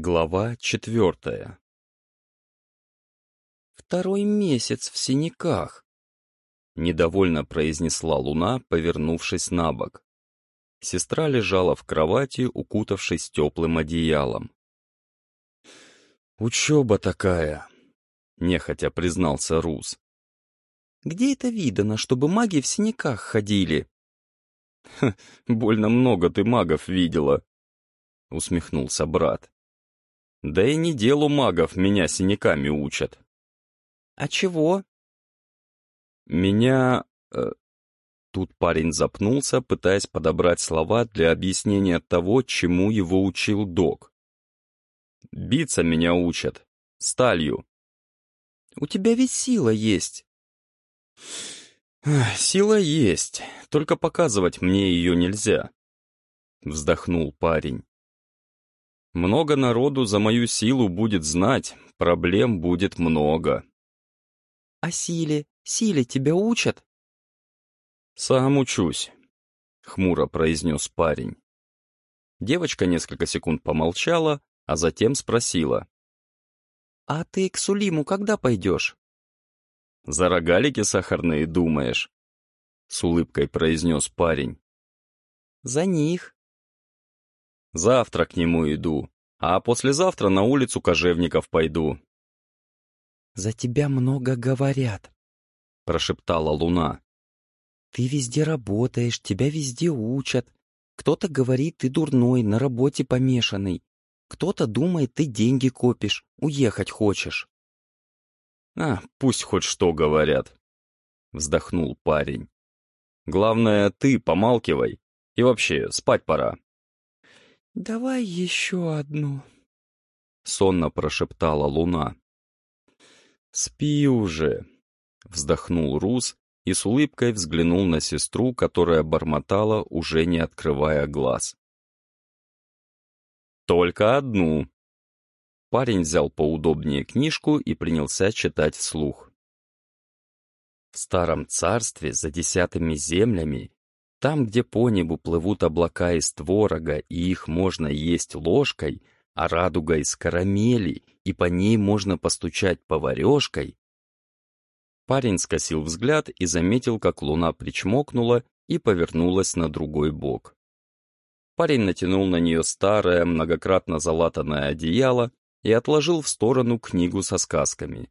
Глава четвертая «Второй месяц в синяках», — недовольно произнесла Луна, повернувшись на бок. Сестра лежала в кровати, укутавшись теплым одеялом. «Учеба такая», — нехотя признался Рус. «Где это видано, чтобы маги в синяках ходили?» «Ха, больно много ты магов видела», — усмехнулся брат. Да и не делу магов меня синяками учат. А чего? Меня... Э, тут парень запнулся, пытаясь подобрать слова для объяснения того, чему его учил док. Биться меня учат. Сталью. У тебя ведь сила есть. Сила есть, только показывать мне ее нельзя. Вздохнул парень. Много народу за мою силу будет знать, проблем будет много. «О силе, силе тебя учат?» «Сам учусь», — хмуро произнес парень. Девочка несколько секунд помолчала, а затем спросила. «А ты к Сулиму когда пойдешь?» «За рогалики сахарные думаешь?» — с улыбкой произнес парень. «За них», Завтра к нему иду, а послезавтра на улицу кожевников пойду. «За тебя много говорят», — прошептала Луна. «Ты везде работаешь, тебя везде учат. Кто-то говорит, ты дурной, на работе помешанный. Кто-то думает, ты деньги копишь, уехать хочешь». «А, пусть хоть что говорят», — вздохнул парень. «Главное, ты помалкивай. И вообще, спать пора». «Давай еще одну», — сонно прошептала луна. «Спи уже», — вздохнул Рус и с улыбкой взглянул на сестру, которая бормотала, уже не открывая глаз. «Только одну». Парень взял поудобнее книжку и принялся читать вслух. В старом царстве за десятыми землями там, где по небу плывут облака из творога, и их можно есть ложкой, а радуга из карамели, и по ней можно постучать поварешкой. Парень скосил взгляд и заметил, как луна причмокнула и повернулась на другой бок. Парень натянул на нее старое, многократно залатанное одеяло и отложил в сторону книгу со сказками.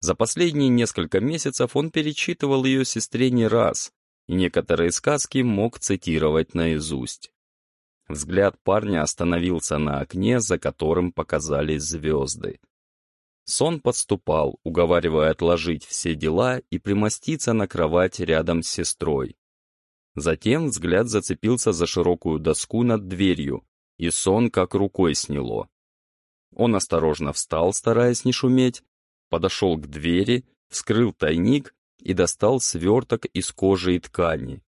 За последние несколько месяцев он перечитывал ее сестре не раз, и некоторые сказки мог цитировать наизусть. Взгляд парня остановился на окне, за которым показались звезды. Сон подступал, уговаривая отложить все дела и примоститься на кровать рядом с сестрой. Затем взгляд зацепился за широкую доску над дверью, и сон как рукой сняло. Он осторожно встал, стараясь не шуметь, подошел к двери, вскрыл тайник и достал сверток из кожи и ткани.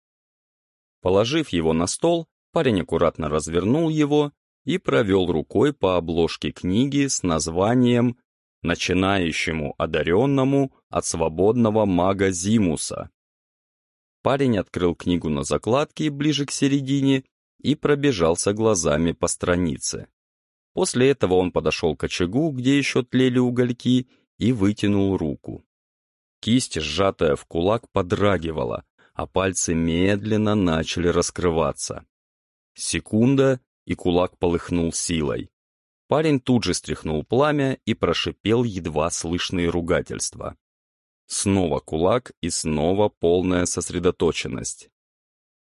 Положив его на стол, парень аккуратно развернул его и провел рукой по обложке книги с названием «Начинающему одаренному от свободного мага Зимуса». Парень открыл книгу на закладке ближе к середине и пробежался глазами по странице. После этого он подошел к очагу, где еще тлели угольки, и вытянул руку. Кисть, сжатая в кулак, подрагивала, а пальцы медленно начали раскрываться. Секунда, и кулак полыхнул силой. Парень тут же стряхнул пламя и прошипел едва слышные ругательства. Снова кулак и снова полная сосредоточенность.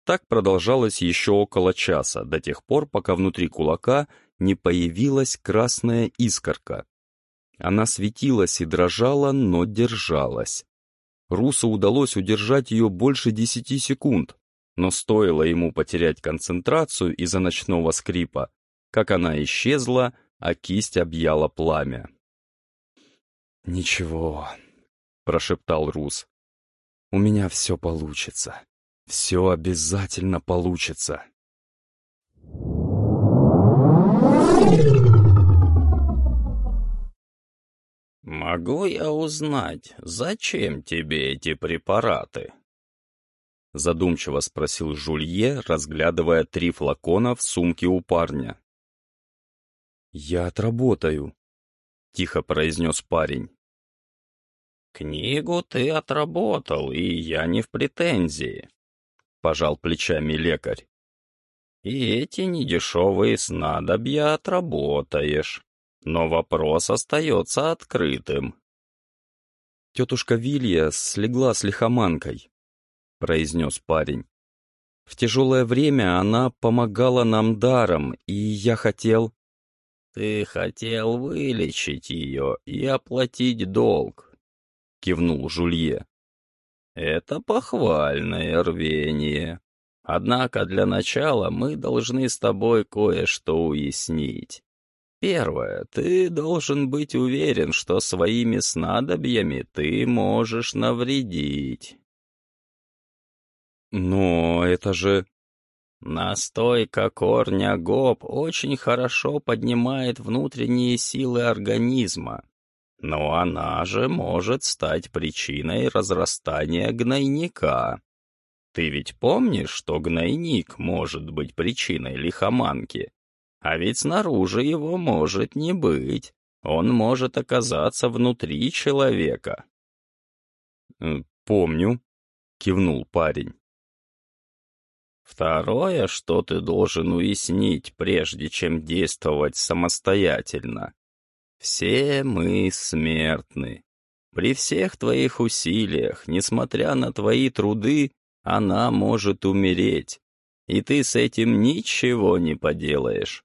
Так продолжалось еще около часа, до тех пор, пока внутри кулака не появилась красная искорка. Она светилась и дрожала, но держалась. Русу удалось удержать ее больше десяти секунд, но стоило ему потерять концентрацию из-за ночного скрипа, как она исчезла, а кисть объяла пламя. «Ничего», — прошептал Рус. «У меня все получится. Все обязательно получится». «Могу я узнать, зачем тебе эти препараты?» Задумчиво спросил Жулье, разглядывая три флакона в сумке у парня. «Я отработаю», — тихо произнес парень. «Книгу ты отработал, и я не в претензии», — пожал плечами лекарь. «И эти недешевые снадобья отработаешь, но вопрос остается открытым». «Тетушка Вилья слегла с лихоманкой», — произнес парень. «В тяжелое время она помогала нам даром, и я хотел...» «Ты хотел вылечить ее и оплатить долг», — кивнул Жулье. «Это похвальное рвение. Однако для начала мы должны с тобой кое-что уяснить. Первое, ты должен быть уверен, что своими снадобьями ты можешь навредить». «Но это же...» Настойка корня гоп очень хорошо поднимает внутренние силы организма, но она же может стать причиной разрастания гнойника. Ты ведь помнишь, что гнойник может быть причиной лихоманки? А ведь снаружи его может не быть. Он может оказаться внутри человека. «Э, «Помню», — кивнул парень. Второе, что ты должен уяснить, прежде чем действовать самостоятельно. Все мы смертны. При всех твоих усилиях, несмотря на твои труды, она может умереть, и ты с этим ничего не поделаешь.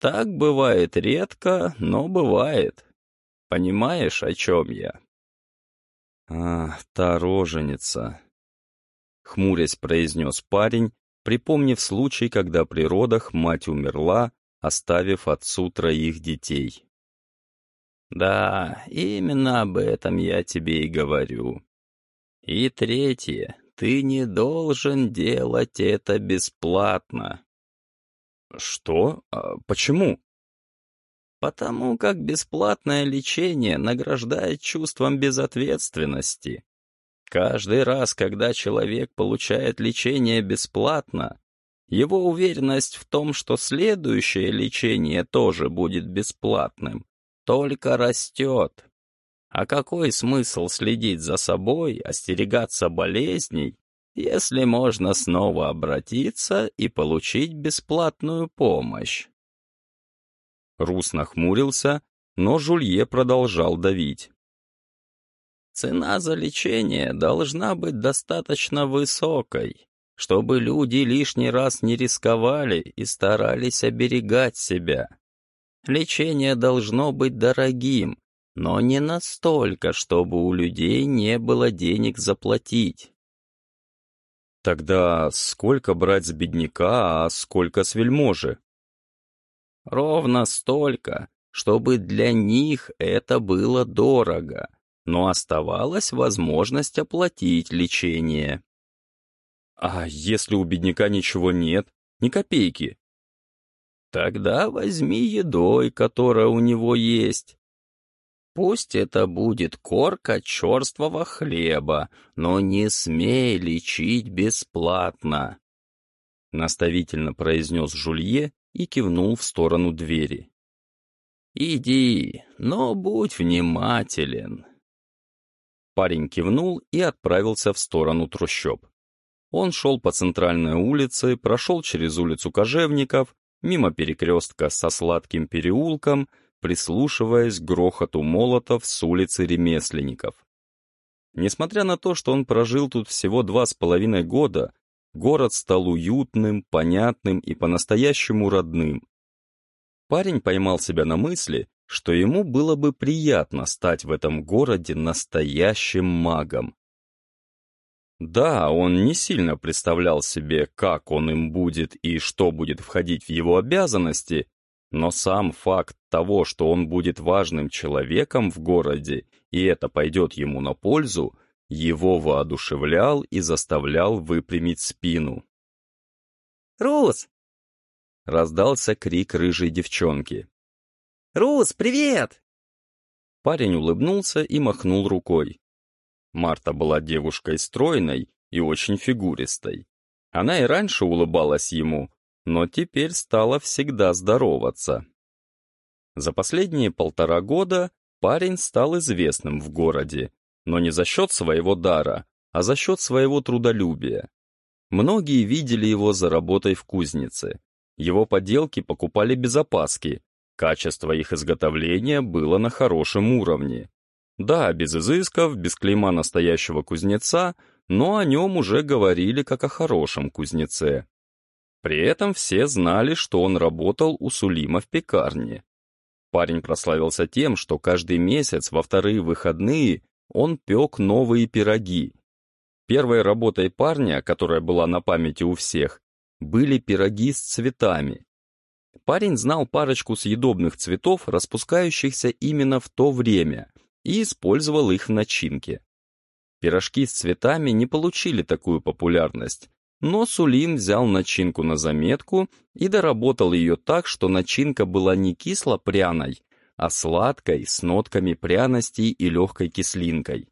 Так бывает редко, но бывает. Понимаешь, о чем я? «А, та роженица», — хмурясь произнес парень, припомнив случай, когда при родах мать умерла, оставив отцу троих детей. «Да, именно об этом я тебе и говорю. И третье, ты не должен делать это бесплатно». «Что? А почему?» «Потому как бесплатное лечение награждает чувством безответственности. Каждый раз, когда человек получает лечение бесплатно, его уверенность в том, что следующее лечение тоже будет бесплатным, только растет. А какой смысл следить за собой, остерегаться болезней, если можно снова обратиться и получить бесплатную помощь? Рус нахмурился, но Жулье продолжал давить. Цена за лечение должна быть достаточно высокой, чтобы люди лишний раз не рисковали и старались оберегать себя. Лечение должно быть дорогим, но не настолько, чтобы у людей не было денег заплатить. Тогда сколько брать с бедняка, а сколько с вельможи? Ровно столько, чтобы для них это было дорого но оставалась возможность оплатить лечение. А если у бедняка ничего нет, ни копейки? Тогда возьми едой, которая у него есть. Пусть это будет корка черствого хлеба, но не смей лечить бесплатно. Наставительно произнес Жулье и кивнул в сторону двери. «Иди, но будь внимателен. Парень кивнул и отправился в сторону трущоб. Он шел по центральной улице, прошел через улицу Кожевников, мимо перекрестка со сладким переулком, прислушиваясь к грохоту молотов с улицы ремесленников. Несмотря на то, что он прожил тут всего два с половиной года, город стал уютным, понятным и по-настоящему родным. Парень поймал себя на мысли, что ему было бы приятно стать в этом городе настоящим магом. Да, он не сильно представлял себе, как он им будет и что будет входить в его обязанности, но сам факт того, что он будет важным человеком в городе, и это пойдет ему на пользу, его воодушевлял и заставлял выпрямить спину. «Рус!» — раздался крик рыжей девчонки. «Рус, привет!» Парень улыбнулся и махнул рукой. Марта была девушкой стройной и очень фигуристой. Она и раньше улыбалась ему, но теперь стала всегда здороваться. За последние полтора года парень стал известным в городе, но не за счет своего дара, а за счет своего трудолюбия. Многие видели его за работой в кузнице. Его поделки покупали без опаски, качество их изготовления было на хорошем уровне. Да, без изысков, без клейма настоящего кузнеца, но о нем уже говорили как о хорошем кузнеце. При этом все знали, что он работал у Сулима в пекарне. Парень прославился тем, что каждый месяц во вторые выходные он пек новые пироги. Первой работой парня, которая была на памяти у всех, были пироги с цветами. Парень знал парочку съедобных цветов, распускающихся именно в то время, и использовал их в начинке. Пирожки с цветами не получили такую популярность, но Сулим взял начинку на заметку и доработал ее так, что начинка была не кисло-пряной, а сладкой, с нотками пряностей и легкой кислинкой.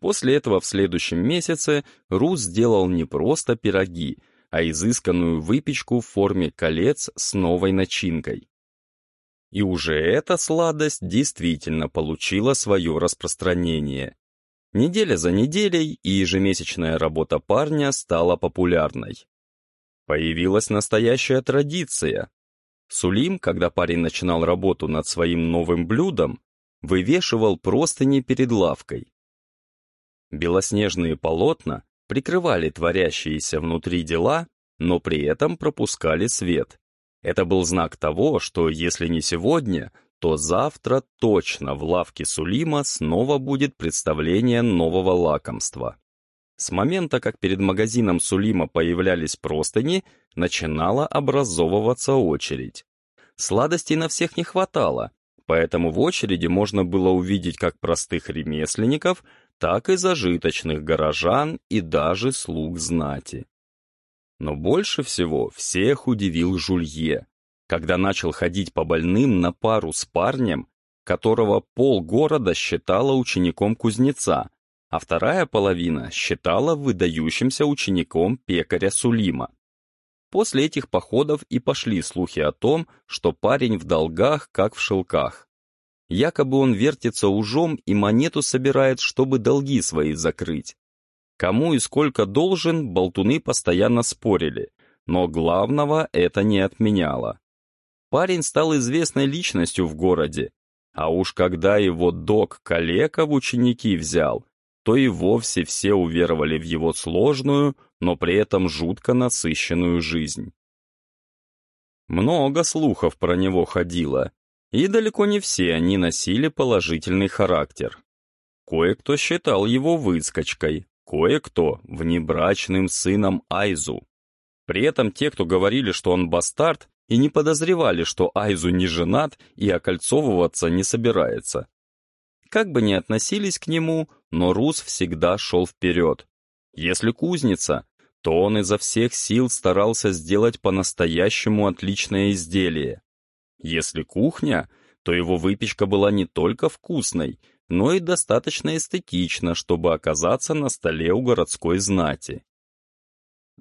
После этого в следующем месяце Рус сделал не просто пироги, а изысканную выпечку в форме колец с новой начинкой. И уже эта сладость действительно получила свое распространение. Неделя за неделей и ежемесячная работа парня стала популярной. Появилась настоящая традиция. Сулим, когда парень начинал работу над своим новым блюдом, вывешивал простыни перед лавкой. Белоснежные полотна прикрывали творящиеся внутри дела, но при этом пропускали свет. Это был знак того, что если не сегодня, то завтра точно в лавке Сулима снова будет представление нового лакомства. С момента, как перед магазином Сулима появлялись простыни, начинала образовываться очередь. Сладостей на всех не хватало, поэтому в очереди можно было увидеть как простых ремесленников, так и зажиточных горожан и даже слуг знати. Но больше всего всех удивил Жулье, когда начал ходить по больным на пару с парнем, которого полгорода считала учеником кузнеца, а вторая половина считала выдающимся учеником пекаря Сулима. После этих походов и пошли слухи о том, что парень в долгах, как в шелках. Якобы он вертится ужом и монету собирает, чтобы долги свои закрыть. Кому и сколько должен, болтуны постоянно спорили, но главного это не отменяло. Парень стал известной личностью в городе, а уж когда его док Калека в ученики взял, то и вовсе все уверовали в его сложную, но при этом жутко насыщенную жизнь. Много слухов про него ходило, и далеко не все они носили положительный характер. Кое-кто считал его выскочкой, кое-кто — внебрачным сыном Айзу. При этом те, кто говорили, что он бастард, и не подозревали, что Айзу не женат и окольцовываться не собирается. Как бы ни относились к нему, но Рус всегда шел вперед. Если кузница, то он изо всех сил старался сделать по-настоящему отличное изделие. Если кухня, то его выпечка была не только вкусной, но и достаточно эстетично, чтобы оказаться на столе у городской знати.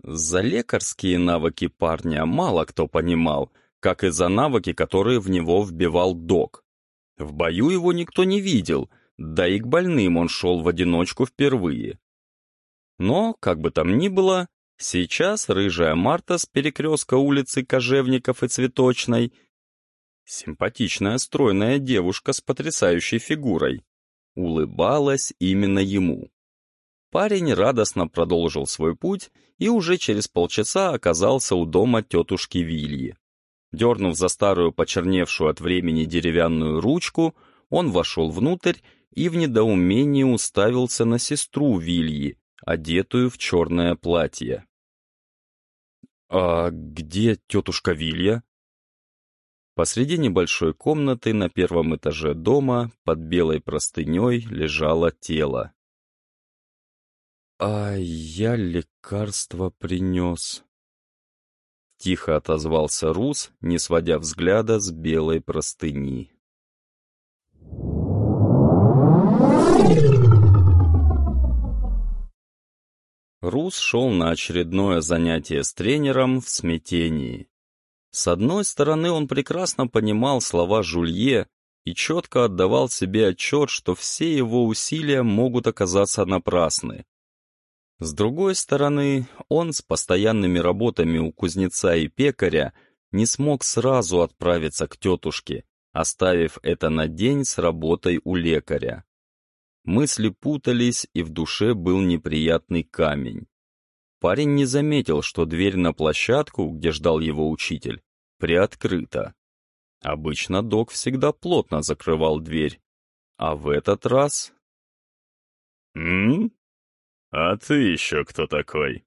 За лекарские навыки парня мало кто понимал, как и за навыки, которые в него вбивал док. В бою его никто не видел, да и к больным он шел в одиночку впервые. Но, как бы там ни было, сейчас рыжая Марта с перекрестка улицы Кожевников и Цветочной, симпатичная стройная девушка с потрясающей фигурой, улыбалась именно ему. Парень радостно продолжил свой путь и уже через полчаса оказался у дома тетушки Вильи. Дернув за старую почерневшую от времени деревянную ручку, он вошел внутрь и в недоумении уставился на сестру Вильи, одетую в черное платье. «А где тетушка Вилья?» Посреди небольшой комнаты на первом этаже дома под белой простыней лежало тело. «А я лекарство принес», — тихо отозвался Рус, не сводя взгляда с белой простыни. Рус шел на очередное занятие с тренером в смятении. С одной стороны, он прекрасно понимал слова Жулье и четко отдавал себе отчет, что все его усилия могут оказаться напрасны. С другой стороны, он с постоянными работами у кузнеца и пекаря не смог сразу отправиться к тетушке, оставив это на день с работой у лекаря. Мысли путались, и в душе был неприятный камень. Парень не заметил, что дверь на площадку, где ждал его учитель, приоткрыта. Обычно док всегда плотно закрывал дверь, а в этот раз... «М? А ты еще кто такой?»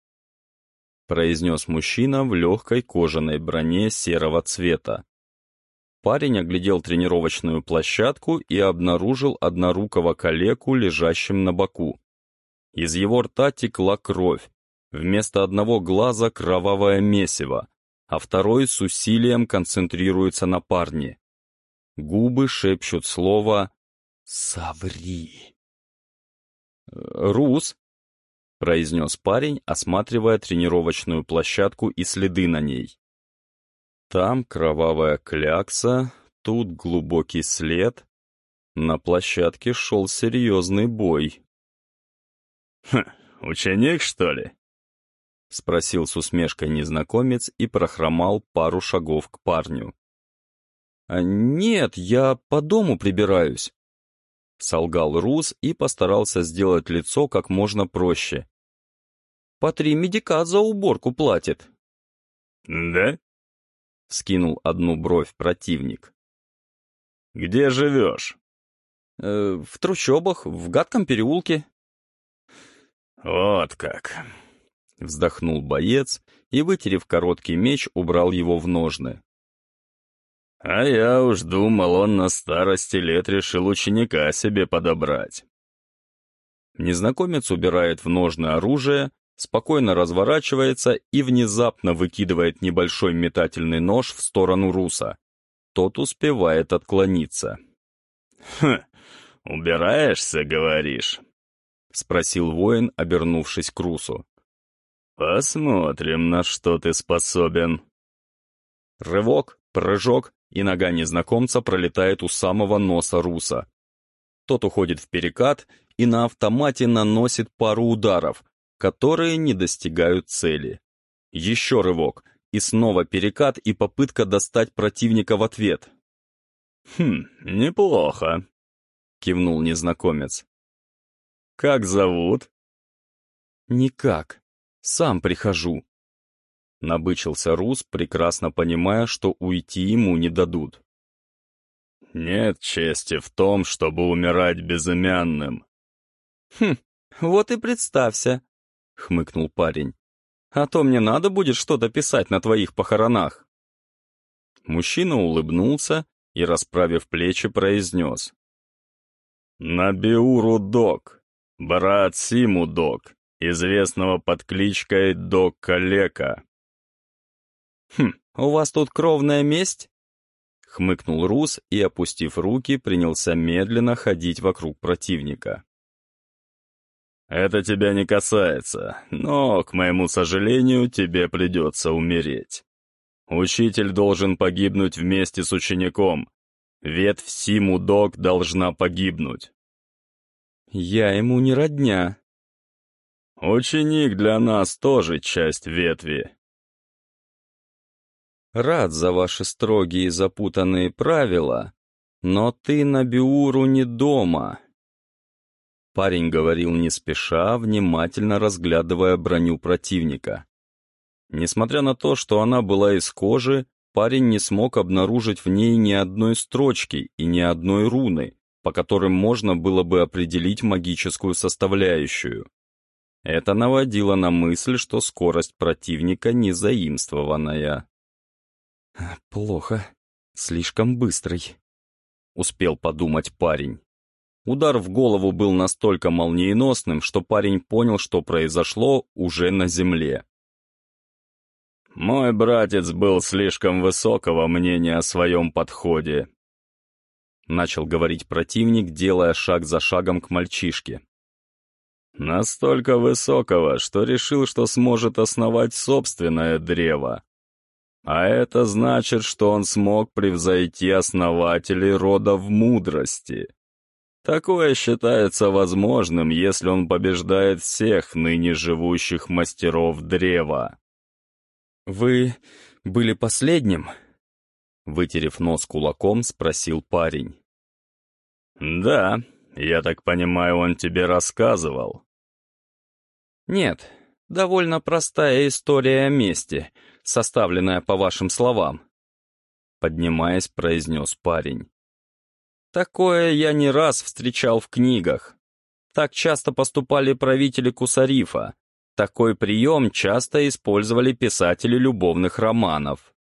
произнес мужчина в легкой кожаной броне серого цвета. Парень оглядел тренировочную площадку и обнаружил однорукого калеку, лежащим на боку. Из его рта текла кровь, вместо одного глаза кровавое месиво, а второй с усилием концентрируется на парне. Губы шепчут слово «Соври». «Рус», — произнес парень, осматривая тренировочную площадку и следы на ней. Там кровавая клякса, тут глубокий след. На площадке шел серьезный бой. «Хм, ученик, что ли?» — спросил с усмешкой незнакомец и прохромал пару шагов к парню. «А «Нет, я по дому прибираюсь», — солгал Рус и постарался сделать лицо как можно проще. «По три медика за уборку платит». «Да?» — скинул одну бровь противник. «Где живешь?» э, «В трущобах, в гадком переулке». «Вот как!» — вздохнул боец и, вытерев короткий меч, убрал его в ножны. «А я уж думал, он на старости лет решил ученика себе подобрать». Незнакомец убирает в ножны оружие, спокойно разворачивается и внезапно выкидывает небольшой метательный нож в сторону Руса. Тот успевает отклониться. «Хм, убираешься, говоришь?» — спросил воин, обернувшись к Русу. «Посмотрим, на что ты способен». Рывок, прыжок, и нога незнакомца пролетает у самого носа Руса. Тот уходит в перекат и на автомате наносит пару ударов, которые не достигают цели. Еще рывок, и снова перекат и попытка достать противника в ответ. «Хм, неплохо», — кивнул незнакомец. «Как зовут?» «Никак. Сам прихожу». Набычился Рус, прекрасно понимая, что уйти ему не дадут. «Нет чести в том, чтобы умирать безымянным». «Хм, вот и представься, — хмыкнул парень. «А то мне надо будет что-то писать на твоих похоронах». Мужчина улыбнулся и, расправив плечи, произнес. «Набиуру Док, брат Симу Док, известного под кличкой Док Калека». «Хм, у вас тут кровная месть?» — хмыкнул Рус и, опустив руки, принялся медленно ходить вокруг противника. Это тебя не касается, но, к моему сожалению, тебе придется умереть. Учитель должен погибнуть вместе с учеником. Ветвь Симу Док должна погибнуть. Я ему не родня. Ученик для нас тоже часть ветви. Рад за ваши строгие и запутанные правила, но ты на Биуру не дома, Парень говорил не спеша, внимательно разглядывая броню противника. Несмотря на то, что она была из кожи, парень не смог обнаружить в ней ни одной строчки и ни одной руны, по которым можно было бы определить магическую составляющую. Это наводило на мысль, что скорость противника не заимствованная. «Плохо. Слишком быстрый», — успел подумать парень. Удар в голову был настолько молниеносным, что парень понял, что произошло уже на земле. «Мой братец был слишком высокого мнения о своем подходе», начал говорить противник, делая шаг за шагом к мальчишке. «Настолько высокого, что решил, что сможет основать собственное древо. А это значит, что он смог превзойти основателей рода в мудрости. Такое считается возможным, если он побеждает всех ныне живущих мастеров древа. «Вы были последним?» Вытерев нос кулаком, спросил парень. «Да, я так понимаю, он тебе рассказывал». «Нет, довольно простая история о мести, составленная по вашим словам», поднимаясь, произнес парень. «Такое я не раз встречал в книгах. Так часто поступали правители Кусарифа. Такой прием часто использовали писатели любовных романов.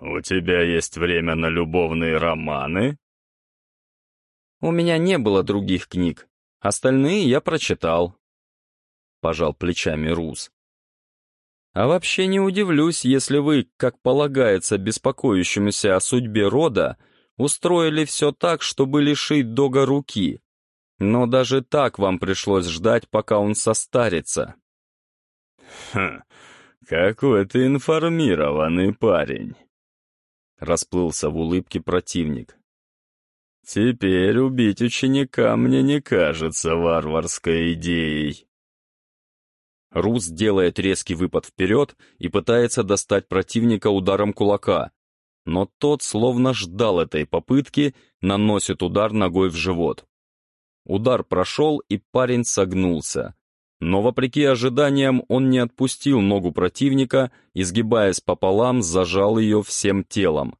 «У тебя есть время на любовные романы?» «У меня не было других книг. Остальные я прочитал», — пожал плечами Рус. «А вообще не удивлюсь, если вы, как полагается беспокоящемуся о судьбе рода, устроили все так, чтобы лишить Дога руки. Но даже так вам пришлось ждать, пока он состарится». «Хм, какой ты информированный парень». Расплылся в улыбке противник. «Теперь убить ученика мне не кажется варварской идеей». Рус делает резкий выпад вперед и пытается достать противника ударом кулака, но тот, словно ждал этой попытки, наносит удар ногой в живот. Удар прошел, и парень согнулся. Но, вопреки ожиданиям, он не отпустил ногу противника, изгибаясь пополам, зажал ее всем телом.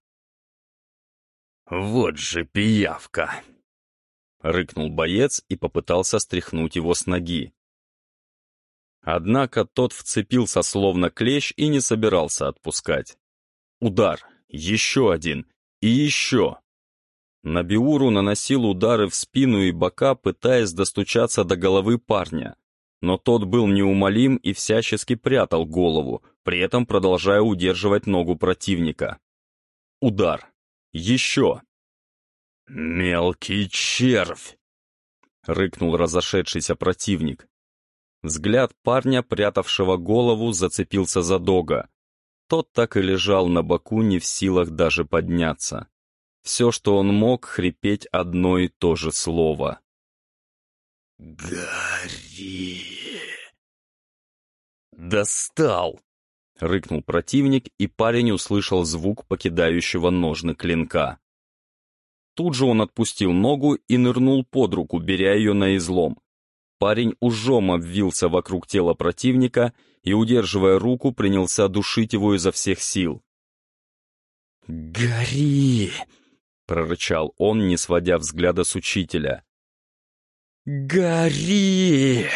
«Вот же пиявка!» — рыкнул боец и попытался стряхнуть его с ноги. Однако тот вцепился словно клещ и не собирался отпускать. Удар, еще один и еще. Набиуру наносил удары в спину и бока, пытаясь достучаться до головы парня но тот был неумолим и всячески прятал голову, при этом продолжая удерживать ногу противника. Удар. Еще. «Мелкий червь!» — рыкнул разошедшийся противник. Взгляд парня, прятавшего голову, зацепился за дога. Тот так и лежал на боку, не в силах даже подняться. Все, что он мог, хрипеть одно и то же слово. «Гори!» «Достал!» — рыкнул противник, и парень услышал звук покидающего ножны клинка. Тут же он отпустил ногу и нырнул под руку, беря ее на излом. Парень ужом обвился вокруг тела противника и, удерживая руку, принялся душить его изо всех сил. «Гори!» — прорычал он, не сводя взгляда с учителя. «Гори!»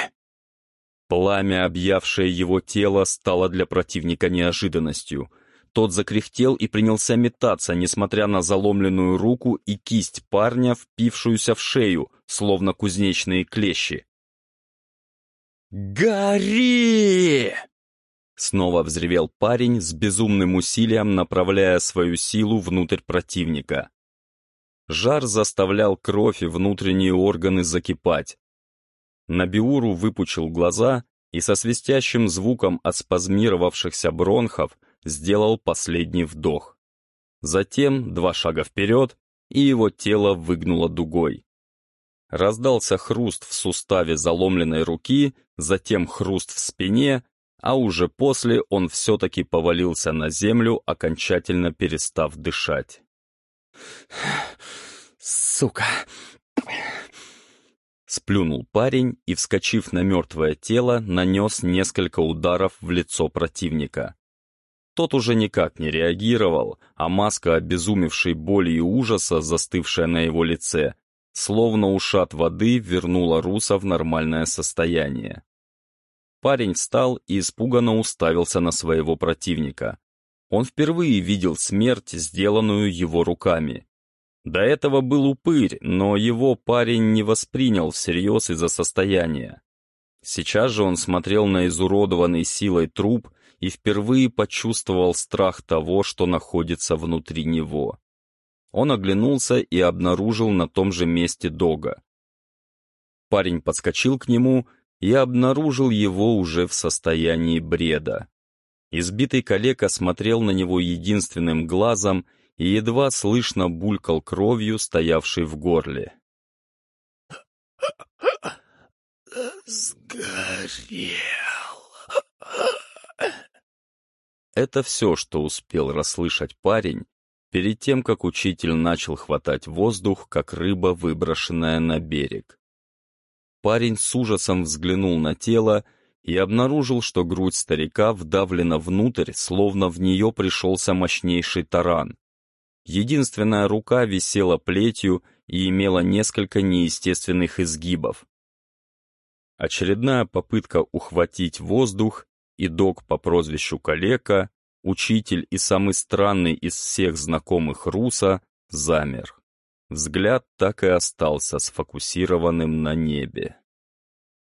Пламя, объявшее его тело, стало для противника неожиданностью. Тот закряхтел и принялся метаться, несмотря на заломленную руку и кисть парня, впившуюся в шею, словно кузнечные клещи. «Гори!» Снова взревел парень с безумным усилием, направляя свою силу внутрь противника. Жар заставлял кровь и внутренние органы закипать. Набиуру выпучил глаза и со свистящим звуком от спазмировавшихся бронхов сделал последний вдох. Затем два шага вперед, и его тело выгнуло дугой. Раздался хруст в суставе заломленной руки, затем хруст в спине, а уже после он все-таки повалился на землю, окончательно перестав дышать. «Сука! Сплюнул парень и, вскочив на мертвое тело, нанес несколько ударов в лицо противника. Тот уже никак не реагировал, а маска обезумевшей боли и ужаса, застывшая на его лице, словно ушат воды, вернула Руса в нормальное состояние. Парень встал и испуганно уставился на своего противника. Он впервые видел смерть, сделанную его руками. До этого был упырь, но его парень не воспринял всерьез из-за состояния. Сейчас же он смотрел на изуродованный силой труп и впервые почувствовал страх того, что находится внутри него. Он оглянулся и обнаружил на том же месте Дога. Парень подскочил к нему и обнаружил его уже в состоянии бреда. Избитый калека смотрел на него единственным глазом и едва слышно булькал кровью, стоявшей в горле. «Сгорел!» Это все, что успел расслышать парень, перед тем, как учитель начал хватать воздух, как рыба, выброшенная на берег. Парень с ужасом взглянул на тело и обнаружил, что грудь старика вдавлена внутрь, словно в нее пришелся мощнейший таран. Единственная рука висела плетью и имела несколько неестественных изгибов. Очередная попытка ухватить воздух, и док по прозвищу Калека, учитель и самый странный из всех знакомых Руса, замер. Взгляд так и остался сфокусированным на небе.